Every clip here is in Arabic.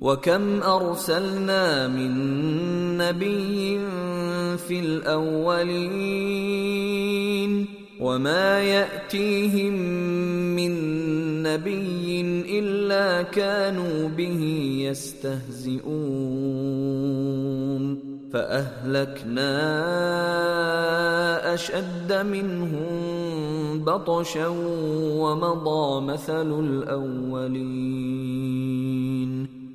وكم أرسلنا من نبي في الأولين وما يأتيهم من نبي إلا كانوا به يستهزئون فأهلكنا أشد منهم بطشا ومضى مثل الأولين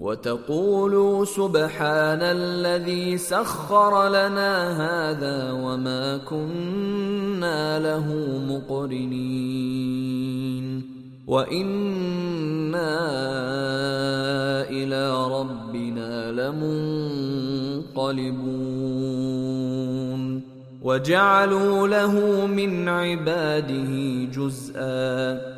وتقولوا سبحان الذي سخر لنا هذا وما كنا له مقرنين وإنا إلى ربنا لمنقلبون وجعلوا له من عباده جزءا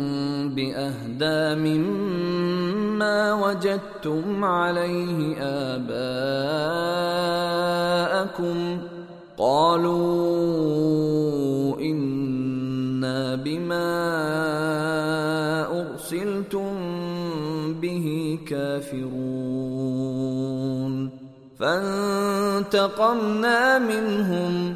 بأهدى مما وجدتم عليه آباءكم قالوا إنا بما أرسلتم به كافرون فانتقمنا منهم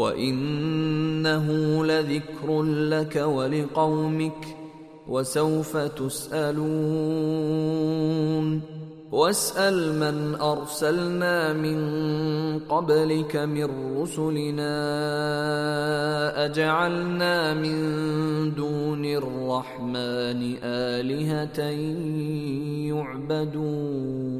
وانه لذكر لك ولقومك وسوف تسالون واسال من ارسلنا من قبلك من رسلنا اجعلنا من دون الرحمن الهه يعبدون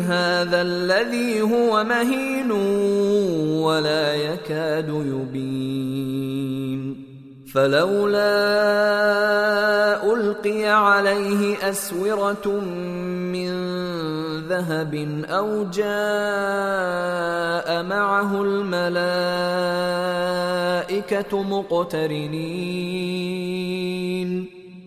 هذا الذي هو مهين ولا يكاد يبين فلولا ألقي عليه أسورة من ذهب أو جاء معه الملائكة مقترنين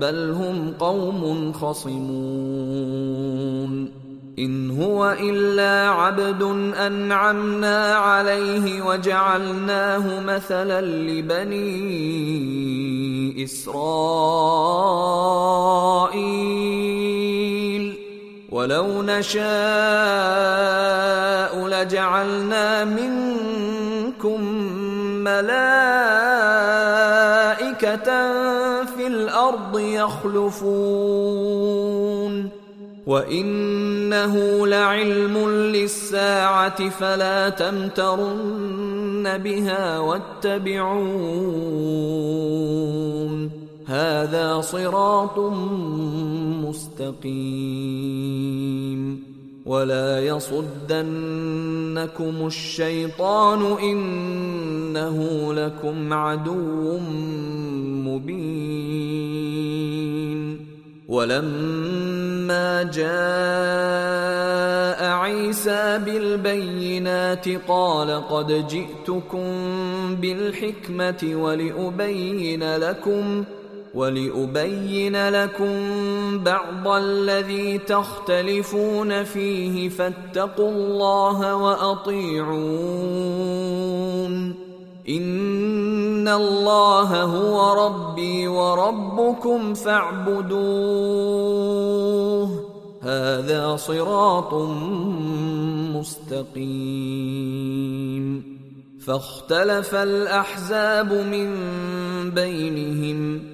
بل هم قوم خصمون. إن هو إلا عبد أنعمنا عليه وجعلناه مثلا لبني إسرائيل. ولو نشاء لجعلنا منكم ملائكة الأرض يخلفون. وإنه لعلم للساعة فلا تمترن بها واتبعون. هذا صراط مستقيم. ولا يصدنكم الشيطان إنه لكم عدو مبين. ولما جاء عيسى بالبينات قال قد جئتكم بالحكمة ولأبين لكم ولأبين لكم بعض الذي تختلفون فيه فاتقوا الله وأطيعون. إن الله هو ربي وربكم فاعبدوه. هذا صراط مستقيم. فاختلف الأحزاب من بينهم.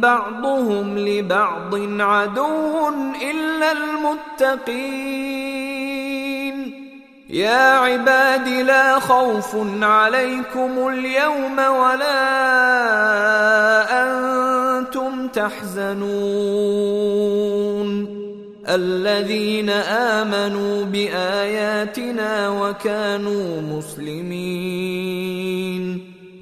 بعضهم لبعض عدو إلا المتقين. يا عباد لا خوف عليكم اليوم ولا أنتم تحزنون. الذين آمنوا بآياتنا وكانوا مسلمين.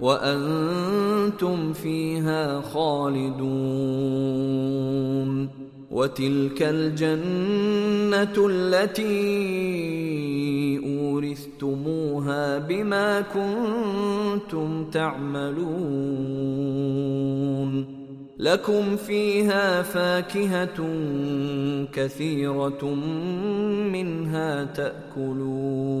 وأنتم فيها خالدون وتلك الجنة التي أورثتموها بما كنتم تعملون لكم فيها فاكهة كثيرة منها تأكلون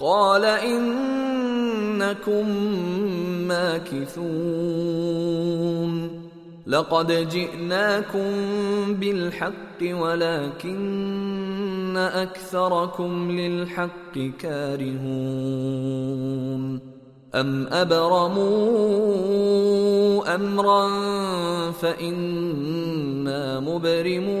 قال إنكم ماكثون. لقد جئناكم بالحق ولكن أكثركم للحق كارهون. أم أبرموا أمرا فإنا مبرمون.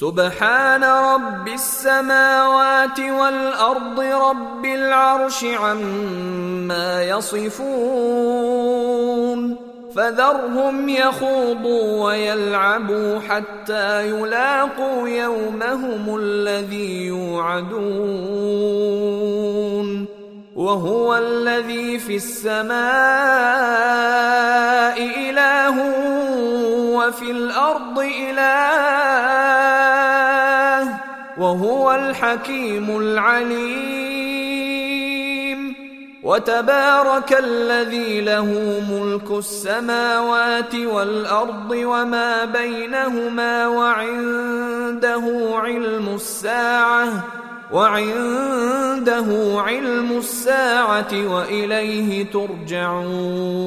سبحان رب السماوات والأرض رب العرش عما يصفون فذرهم يخوضوا ويلعبوا حتى يلاقوا يومهم الذي يوعدون وهو الذي في السماء إله وفي الأرض إله وهو الحكيم العليم. وتبارك الذي له ملك السماوات والأرض وما بينهما وعنده علم الساعة وعنده علم الساعة وإليه ترجعون.